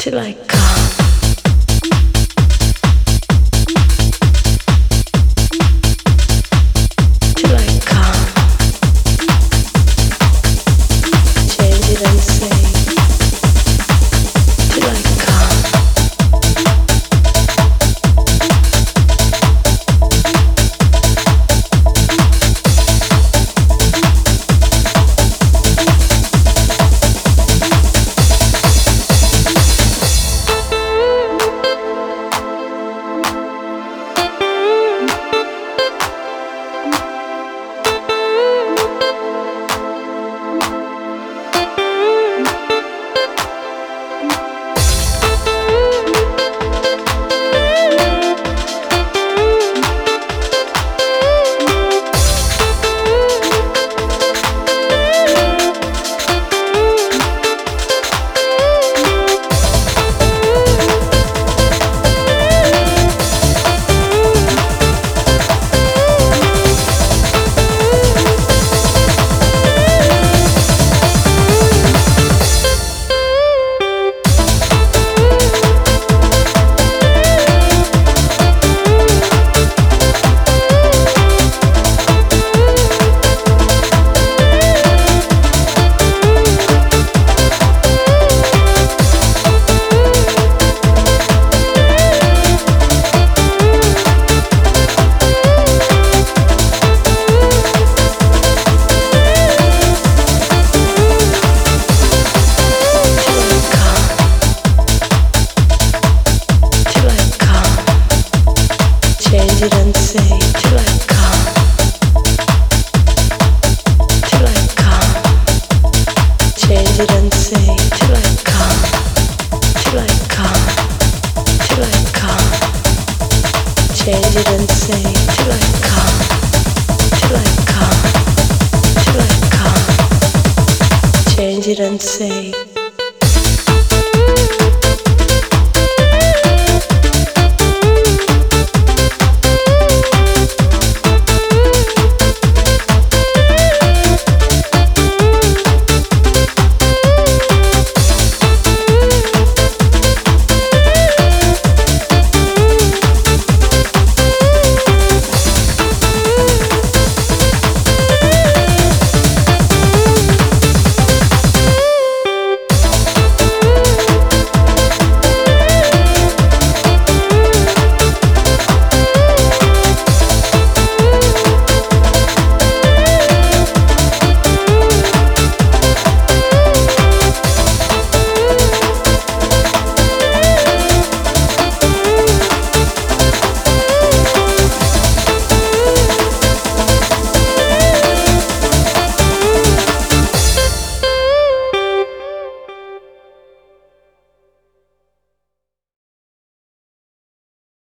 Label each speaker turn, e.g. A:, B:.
A: till I come. Change it and say